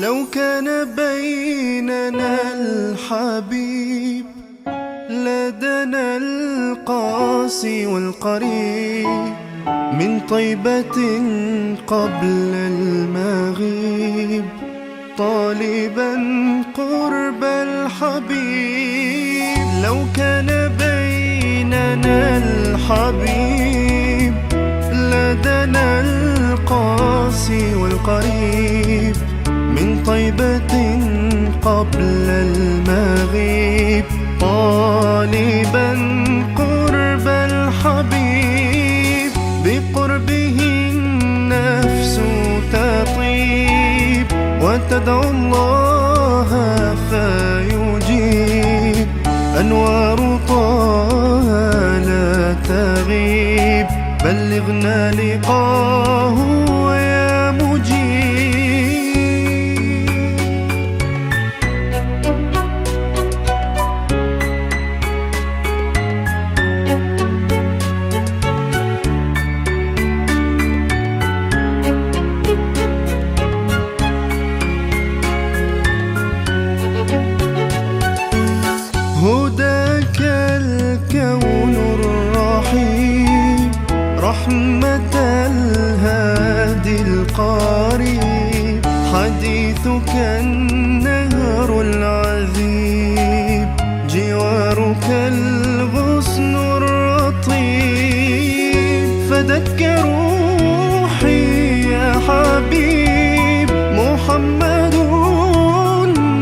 لو كان بيننا الحبيب لدنا القاسي والقريب من طيبة قبل المغيب طالبا قرب الحبيب. لو كان بيننا الحبيب لدنا القاسي والقريب طيبة قبل المغيب طالبا قرب الحبيب. بقربه النفس تطيب وتدعو الله فيجيب. أنوار طه لا تغيب بلغنا لقاه حديثك النهر العذيب جوارك الغصن الرطيب. فدك روحي يا حبيب محمد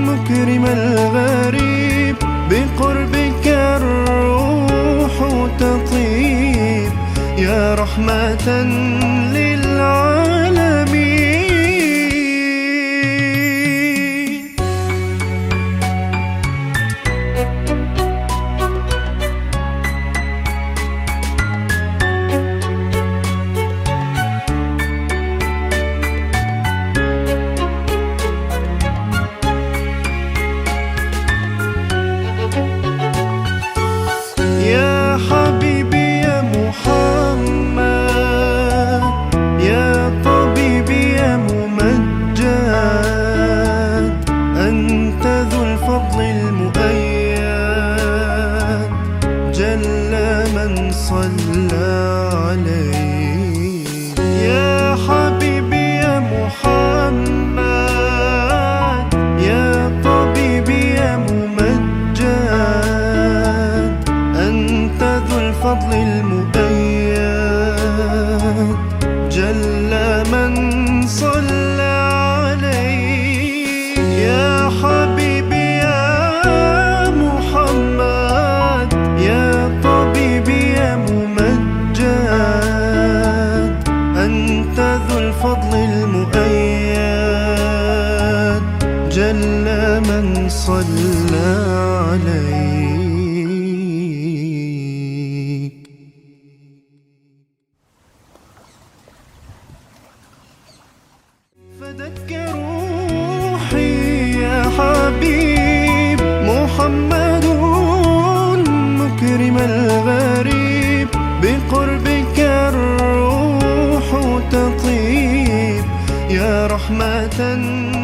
مكرم الغريب. بقربك الروح تطيب يا رحمة من صلى عليه. يا حبيبي يا محمد. يا طبيبي يا ممجد. أنت ذو الفضل المؤيد أنت ذو الفضل المؤيد جل من صلى عليك. فدك روحي يا حبيب محمد. رحمة